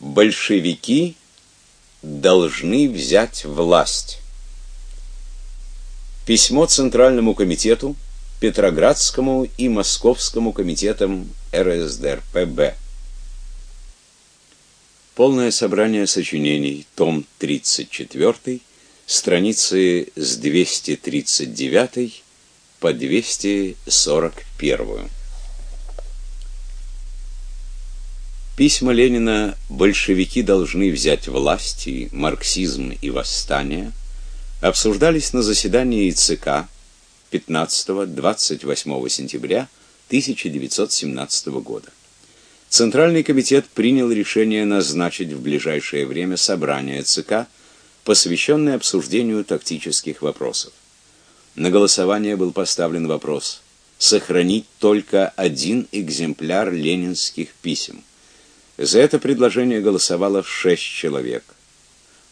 Большевики должны взять власть. Письмо Центральному комитету, Петроградскому и Московскому комитетам РСДРПб. Полное собрание сочинений, том 34, страницы с 239 по 241. Письма Ленина «Большевики должны взять власть» и «Марксизм и восстание» обсуждались на заседании ЦК 15-28 сентября 1917 года. Центральный комитет принял решение назначить в ближайшее время собрание ЦК, посвященное обсуждению тактических вопросов. На голосование был поставлен вопрос сохранить только один экземпляр ленинских писем. За это предложение голосовало шесть человек.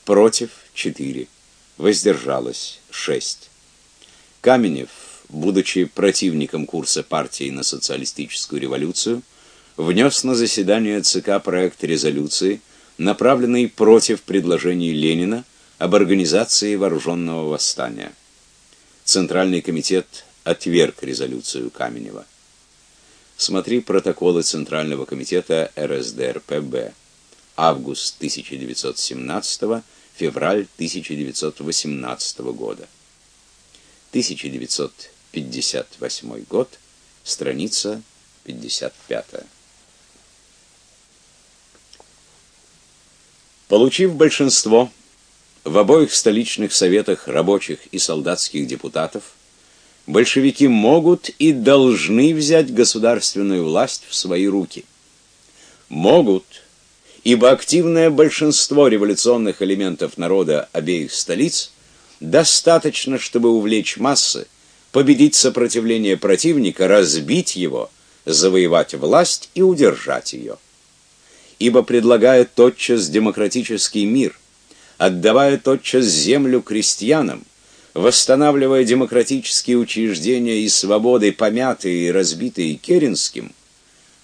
Против четыре. Воздержалось шесть. Каменев, будучи противником курса партии на социалистическую революцию, внес на заседание ЦК проект резолюции, направленный против предложений Ленина об организации вооруженного восстания. Центральный комитет отверг резолюцию Каменева. Смотри протоколы Центрального комитета РСДРПб. Август 1917, февраль 1918 года. 1958 год, страница 55. Получив большинство в обоих столичных советах рабочих и солдатских депутатов, большевики могут и должны взять государственную власть в свои руки. Могут, ибо активное большинство революционных элементов народа обеих столиц достаточно, чтобы увлечь массы, победить сопротивление противника, разбить его, завоевать власть и удержать ее. Ибо предлагая тотчас демократический мир, отдавая тотчас землю крестьянам, восстанавливая демократические учреждения и свободы, помятые и разбитые Керенским,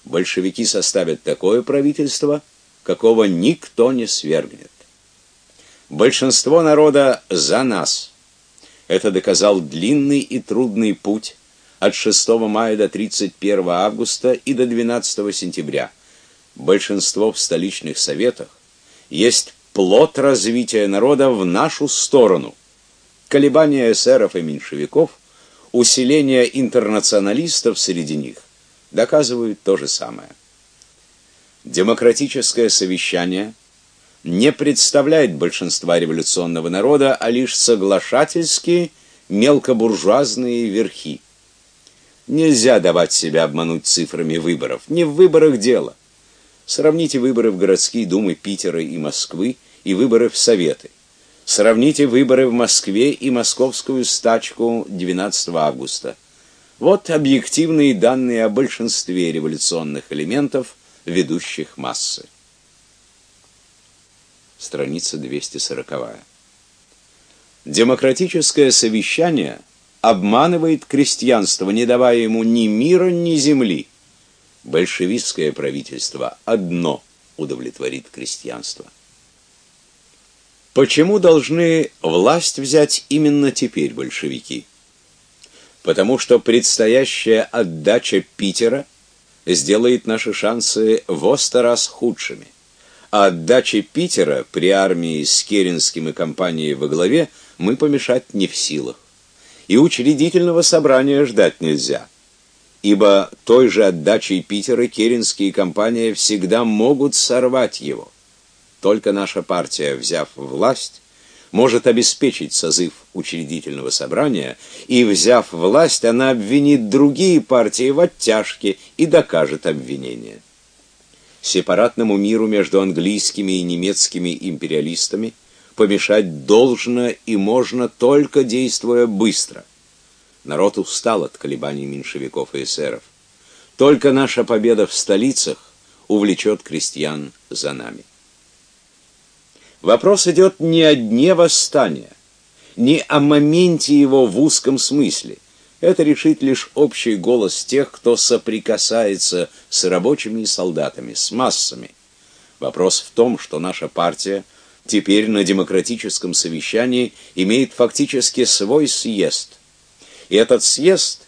большевики составят такое правительство, какого никто не свергнет. Большинство народа за нас. Это доказал длинный и трудный путь от 6 мая до 31 августа и до 12 сентября. Большинство в столичных советах есть плод развития народа в нашу сторону – колебания эсеров и меньшевиков, усиление интернационалистов среди них доказывают то же самое. Демократическое совещание не представляет большинства революционного народа, а лишь соглашательские мелкобуржуазные верхи. Нельзя давать себя обмануть цифрами выборов. Не в выборах дело. Сравните выборы в городские думы Питера и Москвы и выборы в Советы. Сравните выборы в Москве и московскую стачку 12 августа. Вот объективные данные о большинстве революционных элементов, ведущих массы. Страница 240. Демократическое совещание обманывает крестьянство, не давая ему ни мира, ни земли. Большевистское правительство одно удовлетворит крестьянство. Почему должны власть взять именно теперь большевики? Потому что предстоящая отдача Питера сделает наши шансы в сто раз худшими. А отдаче Питера при армии с Керенским и компанией во главе мы помешать не в силах. И учредительного собрания ждать нельзя. Ибо той же отдачей Питера Керенский и компания всегда могут сорвать его. Только наша партия, взяв власть, может обеспечить созыв учредительного собрания, и, взяв власть, она обвинит другие партии в оттяжке и докажет обвинение. Сепаратному миру между английскими и немецкими империалистами помешать должно и можно только действуя быстро. Народ устал от колебаний меньшевиков и эсеров. Только наша победа в столицах увлечет крестьян за нами. Вопрос идет не о дне восстания, не о моменте его в узком смысле. Это решит лишь общий голос тех, кто соприкасается с рабочими и солдатами, с массами. Вопрос в том, что наша партия теперь на демократическом совещании имеет фактически свой съезд. И этот съезд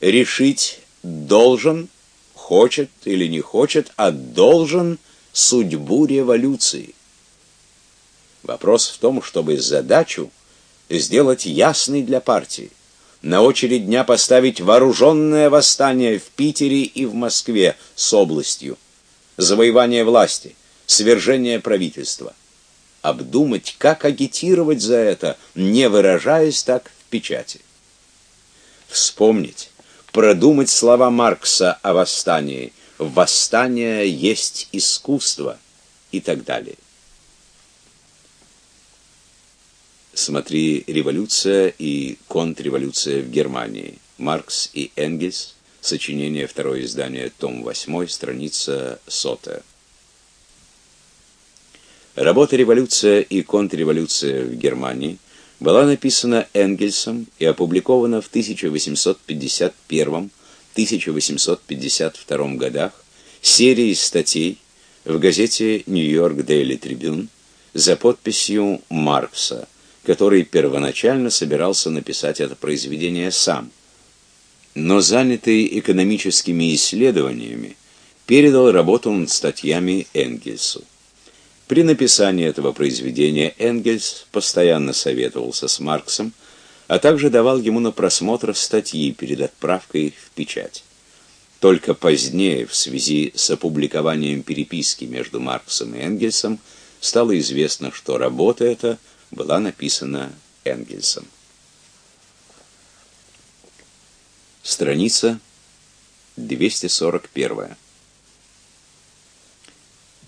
решить должен, хочет или не хочет, а должен судьбу революции. Вопрос в том, чтобы задачу сделать ясной для партии. На очередь дня поставить вооруженное восстание в Питере и в Москве с областью, завоевание власти, свержение правительства. Обдумать, как агитировать за это, не выражаясь так в печати. Вспомнить, продумать слова Маркса о восстании. Восстание есть искусство и так далее. Смотри «Революция и контрреволюция в Германии». Маркс и Энгельс. Сочинение, второе издание, том 8, страница 100. Работа «Революция и контрреволюция в Германии» была написана Энгельсом и опубликована в 1851-1852 годах серией статей в газете «Нью-Йорк Дейли Трибюн» за подписью Маркса, который первоначально собирался написать это произведение сам. Но занятый экономическими исследованиями, передал работу над статьями Энгельсу. При написании этого произведения Энгельс постоянно советовался с Марксом, а также давал ему на просмотр статьи перед отправкой в печать. Только позднее, в связи с опубликованием переписки между Марксом и Энгельсом, стало известно, что работа эта была написана Энгельсом. Страница 241.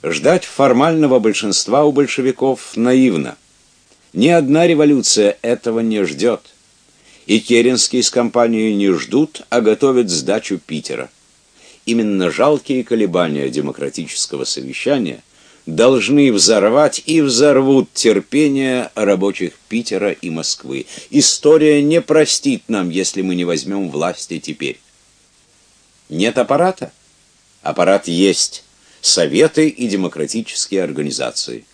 Ждать формального большинства у большевиков наивно. Ни одна революция этого не ждет. И Керенский с компанией не ждут, а готовят сдачу Питера. Именно жалкие колебания демократического совещания должны взорвать и взорвут терпение рабочих Питера и Москвы. История не простит нам, если мы не возьмем власти теперь. Нет аппарата? Аппарат есть советы и демократические организации.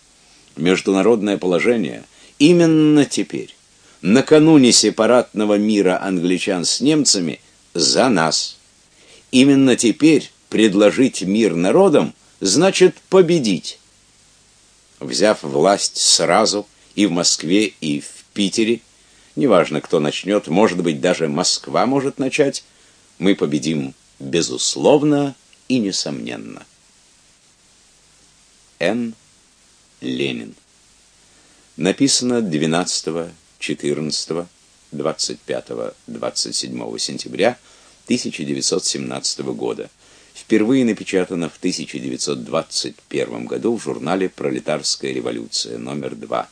Международное положение именно теперь, накануне сепаратного мира англичан с немцами, за нас. Именно теперь предложить мир народам значит победить. Взяв власть сразу и в Москве, и в Питере, неважно, кто начнет, может быть, даже Москва может начать, мы победим безусловно и несомненно. Н. Ленин. Написано 12, 14, 25, 27 сентября 1917 года. Впервые напечатано в 1921 году в журнале «Пролетарская революция» номер 2.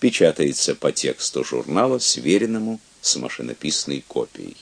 Печатается по тексту журнала, сверенному с машинописной копией.